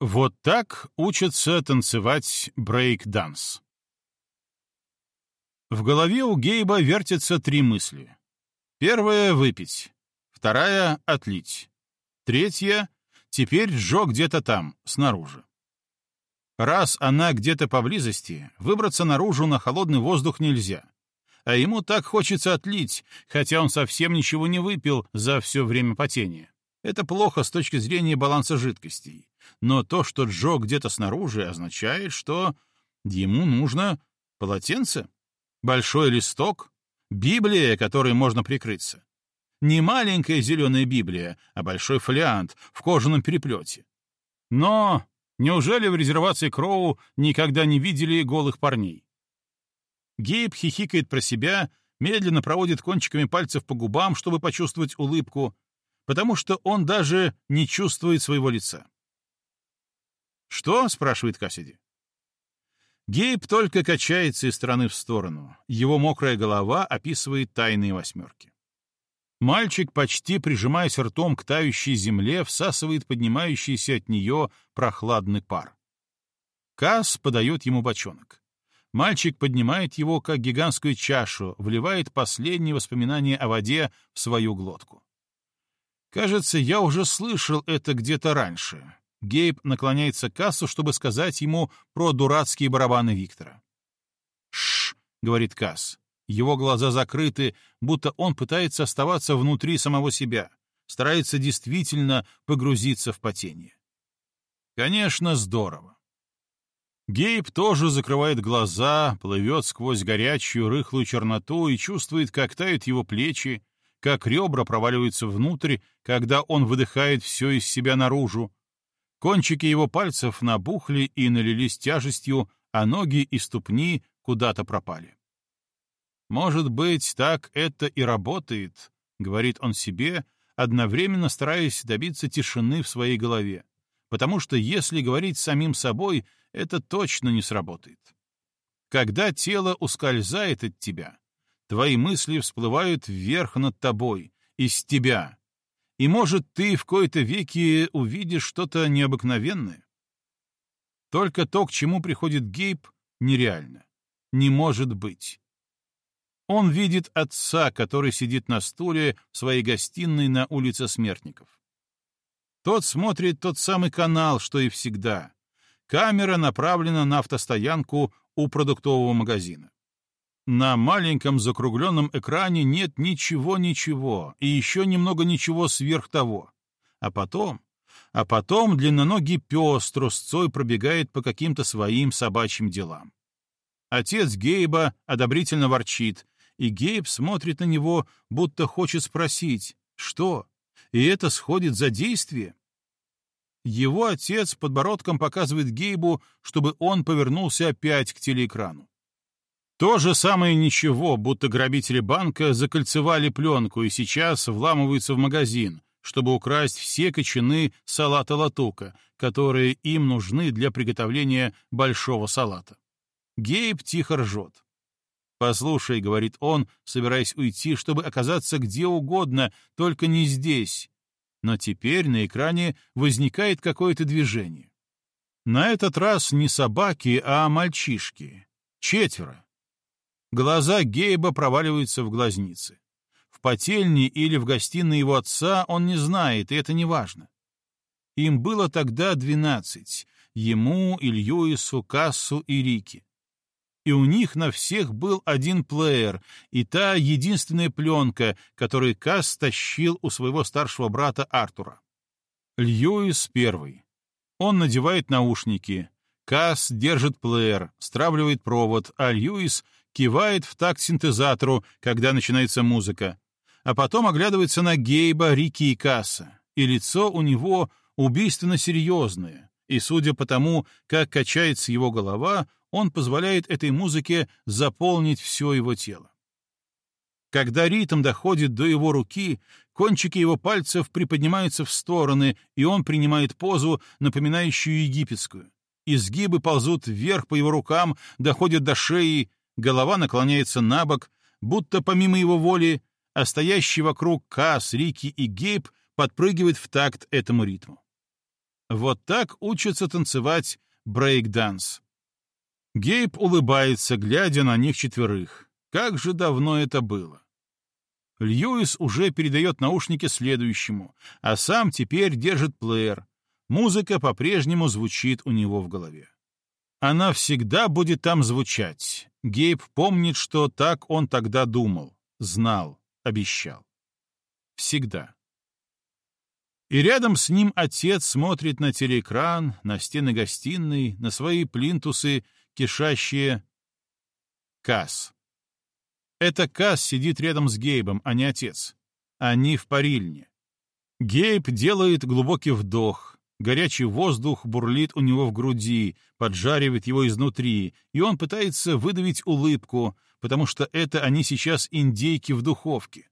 Вот так учатся танцевать брейк-данс. В голове у Гейба вертятся три мысли. Первая — выпить. Вторая — отлить. Третья — теперь Джо где-то там, снаружи. Раз она где-то поблизости, выбраться наружу на холодный воздух нельзя. А ему так хочется отлить, хотя он совсем ничего не выпил за все время потения. Это плохо с точки зрения баланса жидкостей. Но то, что Джо где-то снаружи, означает, что ему нужно полотенце, большой листок, Библия, которой можно прикрыться. Не маленькая зеленая Библия, а большой фолиант в кожаном переплете. Но неужели в резервации Кроу никогда не видели голых парней? Гейб хихикает про себя, медленно проводит кончиками пальцев по губам, чтобы почувствовать улыбку, потому что он даже не чувствует своего лица. «Что?» — спрашивает Кассиди. Гейб только качается из стороны в сторону. Его мокрая голова описывает тайные восьмерки. Мальчик, почти прижимаясь ртом к тающей земле, всасывает поднимающийся от нее прохладный пар. Касс подает ему бочонок. Мальчик поднимает его, как гигантскую чашу, вливает последние воспоминания о воде в свою глотку. Кажется, я уже слышал это где-то раньше. Гейб наклоняется к кассу, чтобы сказать ему про дурацкие барабаны Виктора. «Шш», — говорит Касс. Его глаза закрыты, будто он пытается оставаться внутри самого себя, старается действительно погрузиться в потение. Конечно, здорово. Гейб тоже закрывает глаза, плывет сквозь горячую рыхлую черноту и чувствует, как тают его плечи, как ребра проваливаются внутрь, когда он выдыхает все из себя наружу. Кончики его пальцев набухли и налились тяжестью, а ноги и ступни куда-то пропали. «Может быть, так это и работает», — говорит он себе, одновременно стараясь добиться тишины в своей голове, потому что если говорить самим собой, это точно не сработает. Когда тело ускользает от тебя, Твои мысли всплывают вверх над тобой, из тебя. И, может, ты в кои-то веки увидишь что-то необыкновенное? Только то, к чему приходит Гейб, нереально. Не может быть. Он видит отца, который сидит на стуле в своей гостиной на улице Смертников. Тот смотрит тот самый канал, что и всегда. Камера направлена на автостоянку у продуктового магазина. На маленьком закругленном экране нет ничего-ничего, и еще немного ничего сверх того. А потом... А потом длинноногий пес трусцой пробегает по каким-то своим собачьим делам. Отец Гейба одобрительно ворчит, и Гейб смотрит на него, будто хочет спросить, что? И это сходит за действие? Его отец подбородком показывает Гейбу, чтобы он повернулся опять к телеэкрану. То же самое ничего, будто грабители банка закольцевали пленку и сейчас вламываются в магазин, чтобы украсть все кочаны салата латука, которые им нужны для приготовления большого салата. Гейб тихо ржет. «Послушай», — говорит он, собираясь уйти, чтобы оказаться где угодно, только не здесь. Но теперь на экране возникает какое-то движение. На этот раз не собаки, а мальчишки. Четверо. Глаза Гейба проваливаются в глазницы. В потельне или в гостиной его отца он не знает, и это не важно. Им было тогда двенадцать, ему, Ильюису, Кассу и Рике. И у них на всех был один плеер, и та единственная пленка, которую Касс тащил у своего старшего брата Артура. Льюис первый. Он надевает наушники. Касс держит плеер, стравливает провод, а Льюис кивает в такт синтезатору, когда начинается музыка, а потом оглядывается на Гейба, Рики и Касса, и лицо у него убийственно серьезное, и, судя по тому, как качается его голова, он позволяет этой музыке заполнить все его тело. Когда ритм доходит до его руки, кончики его пальцев приподнимаются в стороны, и он принимает позу, напоминающую египетскую. Изгибы ползут вверх по его рукам, доходят до шеи, голова наклоняется на бок, будто помимо его воли, а стоящий вокруг Кас, Рики и Гейб подпрыгивает в такт этому ритму. Вот так учатся танцевать брейк-данс. Гейб улыбается, глядя на них четверых. Как же давно это было. Льюис уже передает наушники следующему, а сам теперь держит плеер. Музыка по-прежнему звучит у него в голове. Она всегда будет там звучать. Гейб помнит, что так он тогда думал, знал, обещал. Всегда. И рядом с ним отец смотрит на телеэкран, на стены гостиной, на свои плинтусы, кишащие... Касс. Это Касс сидит рядом с Гейбом, а не отец. Они в парильне. Гейб делает глубокий вдох. Горячий воздух бурлит у него в груди, поджаривает его изнутри, и он пытается выдавить улыбку, потому что это они сейчас индейки в духовке.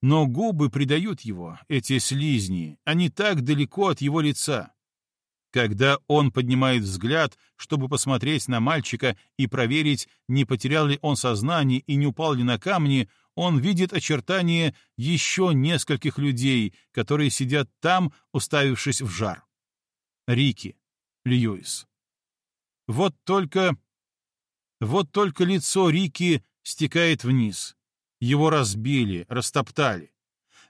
Но губы предают его, эти слизни, они так далеко от его лица. Когда он поднимает взгляд, чтобы посмотреть на мальчика и проверить, не потерял ли он сознание и не упал ли на камни, он видит очертания еще нескольких людей, которые сидят там, уставившись в жар. Рики, Льюис. Вот только... Вот только лицо Рики стекает вниз. Его разбили, растоптали.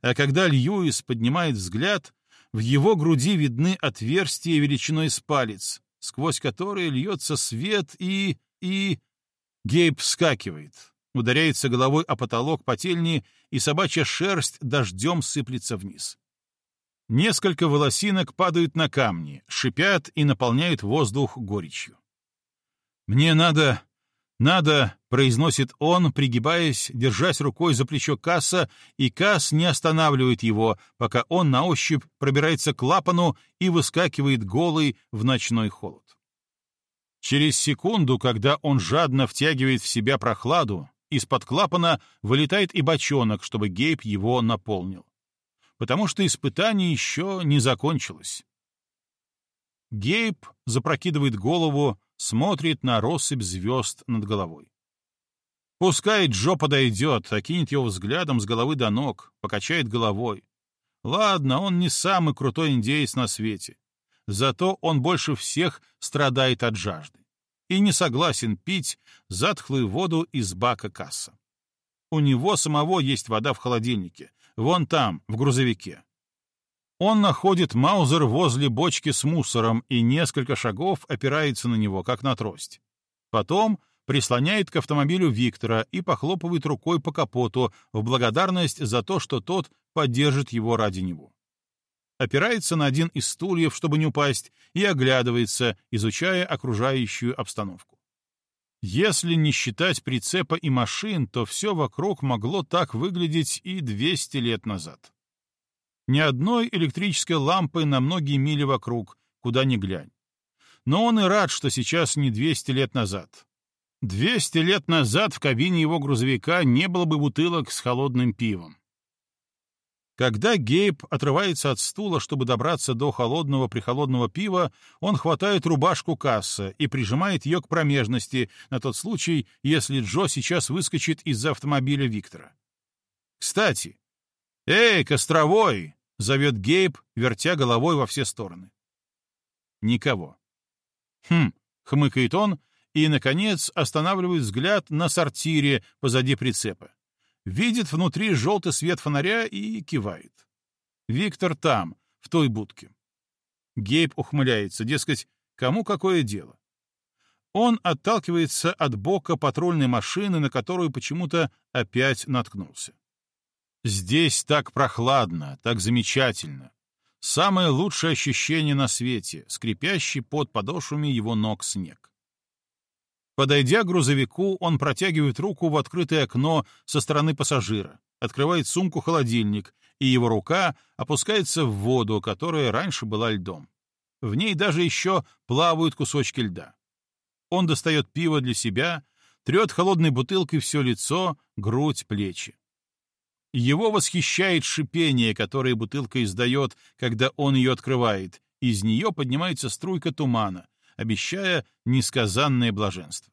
А когда Льюис поднимает взгляд, в его груди видны отверстия величиной с палец, сквозь которые льется свет и... и... Гейб вскакивает, ударяется головой о потолок потельни, и собачья шерсть дождем сыплется вниз. Несколько волосинок падают на камни, шипят и наполняют воздух горечью. «Мне надо «Надо», — произносит он, пригибаясь, держась рукой за плечо Касса, и Касс не останавливает его, пока он на ощупь пробирается к клапану и выскакивает голый в ночной холод. Через секунду, когда он жадно втягивает в себя прохладу, из-под клапана вылетает и бочонок, чтобы Гейб его наполнил. Потому что испытание еще не закончилось. Гейб запрокидывает голову, смотрит на россыпь звезд над головой. Пускай Джо подойдет, окинет его взглядом с головы до ног, покачает головой. Ладно, он не самый крутой индейец на свете. Зато он больше всех страдает от жажды и не согласен пить затхлую воду из бака касса. У него самого есть вода в холодильнике, вон там, в грузовике. Он находит Маузер возле бочки с мусором и несколько шагов опирается на него, как на трость. Потом прислоняет к автомобилю Виктора и похлопывает рукой по капоту в благодарность за то, что тот поддержит его ради него. Опирается на один из стульев, чтобы не упасть, и оглядывается, изучая окружающую обстановку. Если не считать прицепа и машин, то все вокруг могло так выглядеть и 200 лет назад. Ни одной электрической лампы на многие мили вокруг, куда ни глянь. Но он и рад, что сейчас не 200 лет назад. 200 лет назад в кабине его грузовика не было бы бутылок с холодным пивом. Когда Гейб отрывается от стула, чтобы добраться до холодного прихолодного пива, он хватает рубашку касса и прижимает ее к промежности на тот случай, если Джо сейчас выскочит из автомобиля Виктора. Кстати, «Эй, Костровой!» — зовет Гейб, вертя головой во все стороны. Никого. «Хм!» — хмыкает он и, наконец, останавливает взгляд на сортире позади прицепа. Видит внутри желтый свет фонаря и кивает. Виктор там, в той будке. Гейб ухмыляется, дескать, кому какое дело. Он отталкивается от бока патрульной машины, на которую почему-то опять наткнулся. Здесь так прохладно, так замечательно. Самое лучшее ощущение на свете, скрипящий под подошвами его ног снег. Подойдя к грузовику, он протягивает руку в открытое окно со стороны пассажира, открывает сумку-холодильник, и его рука опускается в воду, которая раньше была льдом. В ней даже еще плавают кусочки льда. Он достает пиво для себя, трет холодной бутылкой все лицо, грудь, плечи. Его восхищает шипение, которое бутылка издает, когда он ее открывает. Из нее поднимается струйка тумана, обещая несказанное блаженство.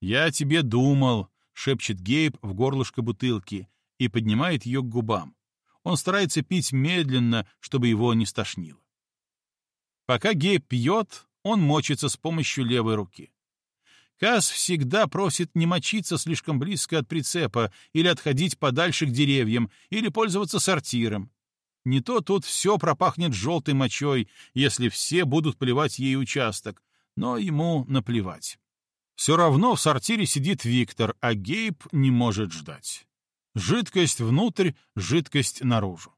«Я тебе думал», — шепчет Гейб в горлышко бутылки и поднимает ее к губам. Он старается пить медленно, чтобы его не стошнило. Пока Гейб пьет, он мочится с помощью левой руки. Каз всегда просит не мочиться слишком близко от прицепа или отходить подальше к деревьям, или пользоваться сортиром. Не то тут все пропахнет желтой мочой, если все будут плевать ей участок, но ему наплевать. Все равно в сортире сидит Виктор, а Гейб не может ждать. Жидкость внутрь, жидкость наружу.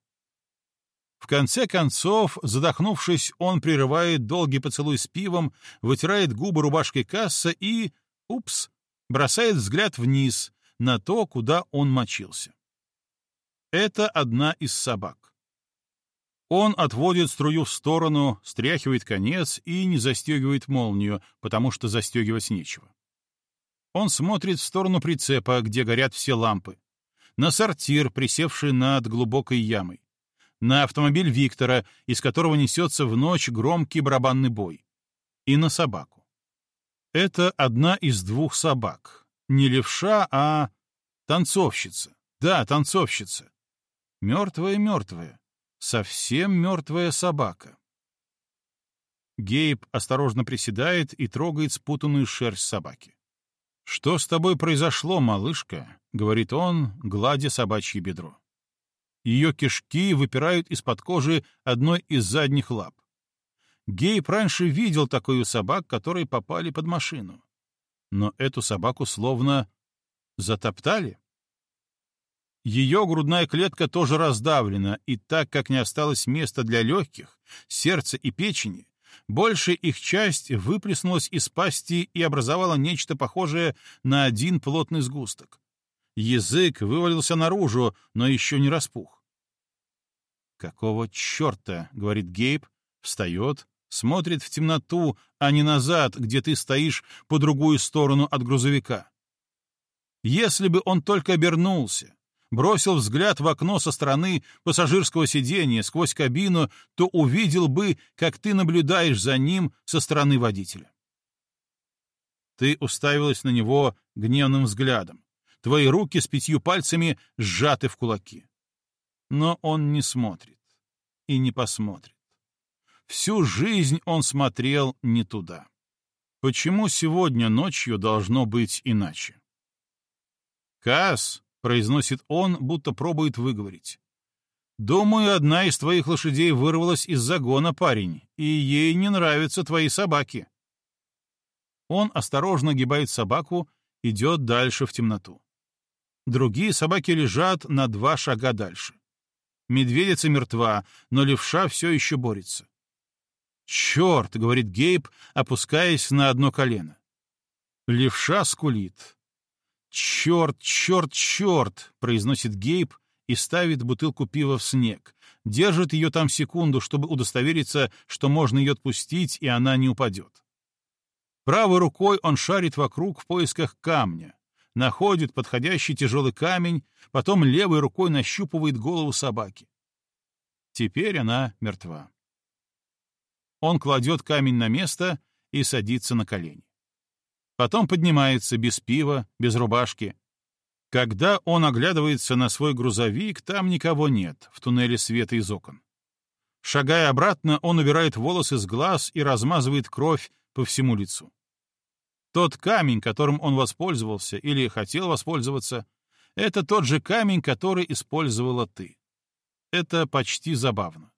В конце концов, задохнувшись, он прерывает долгий поцелуй с пивом, вытирает губы рубашкой касса и, упс, бросает взгляд вниз, на то, куда он мочился. Это одна из собак. Он отводит струю в сторону, стряхивает конец и не застегивает молнию, потому что застегивать нечего. Он смотрит в сторону прицепа, где горят все лампы, на сортир, присевший над глубокой ямой, на автомобиль Виктора, из которого несется в ночь громкий барабанный бой, и на собаку. Это одна из двух собак. Не левша, а танцовщица. Да, танцовщица. Мертвая-мертвая. Совсем мертвая собака. Гейб осторожно приседает и трогает спутанную шерсть собаки. «Что с тобой произошло, малышка?» — говорит он, гладя собачье бедро. Ее кишки выпирают из-под кожи одной из задних лап. Гейб раньше видел такую собак, которые попали под машину. Но эту собаку словно затоптали. Ее грудная клетка тоже раздавлена, и так как не осталось места для легких, сердца и печени, большая их часть выплеснулась из пасти и образовала нечто похожее на один плотный сгусток. Язык вывалился наружу, но еще не распух. «Какого черта?» — говорит Гейб, встает, смотрит в темноту, а не назад, где ты стоишь по другую сторону от грузовика. Если бы он только обернулся, бросил взгляд в окно со стороны пассажирского сиденья сквозь кабину, то увидел бы, как ты наблюдаешь за ним со стороны водителя. Ты уставилась на него гневным взглядом. Твои руки с пятью пальцами сжаты в кулаки. Но он не смотрит и не посмотрит. Всю жизнь он смотрел не туда. Почему сегодня ночью должно быть иначе? «Касс», — произносит он, будто пробует выговорить. «Думаю, одна из твоих лошадей вырвалась из загона, парень, и ей не нравятся твои собаки». Он осторожно гибает собаку, идет дальше в темноту. Другие собаки лежат на два шага дальше. Медведица мертва, но левша все еще борется. «Черт!» — говорит Гейб, опускаясь на одно колено. Левша скулит. «Черт, черт, черт!» — произносит Гейб и ставит бутылку пива в снег. Держит ее там секунду, чтобы удостовериться, что можно ее отпустить, и она не упадет. Правой рукой он шарит вокруг в поисках камня, находит подходящий тяжелый камень, потом левой рукой нащупывает голову собаки. Теперь она мертва. Он кладет камень на место и садится на колени. Потом поднимается без пива, без рубашки. Когда он оглядывается на свой грузовик, там никого нет, в туннеле света из окон. Шагая обратно, он убирает волосы с глаз и размазывает кровь по всему лицу. Тот камень, которым он воспользовался или хотел воспользоваться, это тот же камень, который использовала ты. Это почти забавно.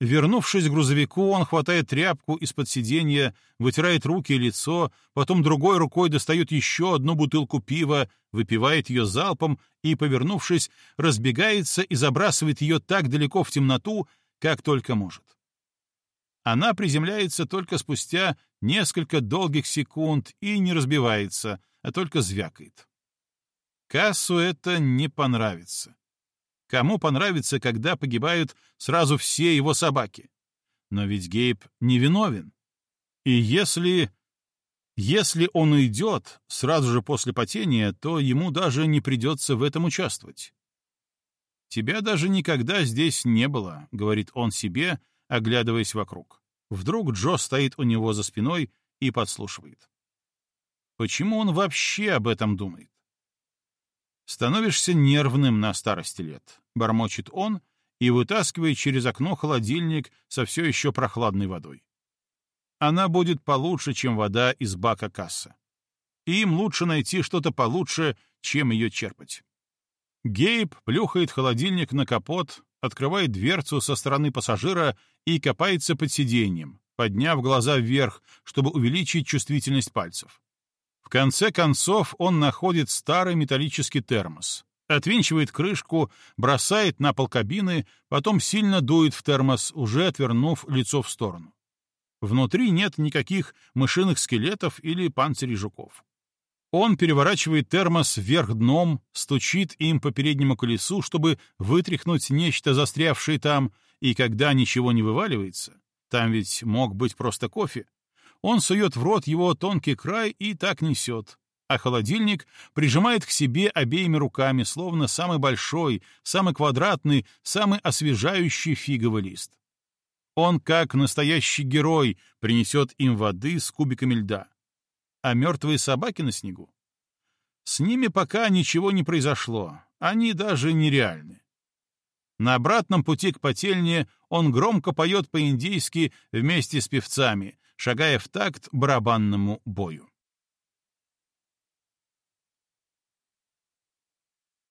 Вернувшись к грузовику, он хватает тряпку из-под сиденья, вытирает руки и лицо, потом другой рукой достает еще одну бутылку пива, выпивает ее залпом и, повернувшись, разбегается и забрасывает ее так далеко в темноту, как только может. Она приземляется только спустя несколько долгих секунд и не разбивается, а только звякает. Кассу это не понравится. Кому понравится, когда погибают сразу все его собаки? Но ведь Гейб невиновен. И если... Если он уйдет сразу же после потения, то ему даже не придется в этом участвовать. «Тебя даже никогда здесь не было», — говорит он себе, оглядываясь вокруг. Вдруг Джо стоит у него за спиной и подслушивает. Почему он вообще об этом думает? Становишься нервным на старости лет, бормочет он и вытаскивает через окно холодильник со все еще прохладной водой. Она будет получше, чем вода из бака касса. им лучше найти что-то получше, чем ее черпать. Гейб плюхает холодильник на капот, открывает дверцу со стороны пассажира и копается под сиденьем, подняв глаза вверх, чтобы увеличить чувствительность пальцев. В конце концов он находит старый металлический термос, отвинчивает крышку, бросает на пол кабины, потом сильно дует в термос, уже отвернув лицо в сторону. Внутри нет никаких мышиных скелетов или панцирей жуков. Он переворачивает термос вверх дном, стучит им по переднему колесу, чтобы вытряхнуть нечто застрявшее там, и когда ничего не вываливается, там ведь мог быть просто кофе, он сует в рот его тонкий край и так несет, а холодильник прижимает к себе обеими руками, словно самый большой, самый квадратный, самый освежающий фиговый лист. Он, как настоящий герой, принесет им воды с кубиками льда а мертвые собаки на снегу? С ними пока ничего не произошло, они даже нереальны. На обратном пути к потельне он громко поет по-индийски вместе с певцами, шагая в такт барабанному бою.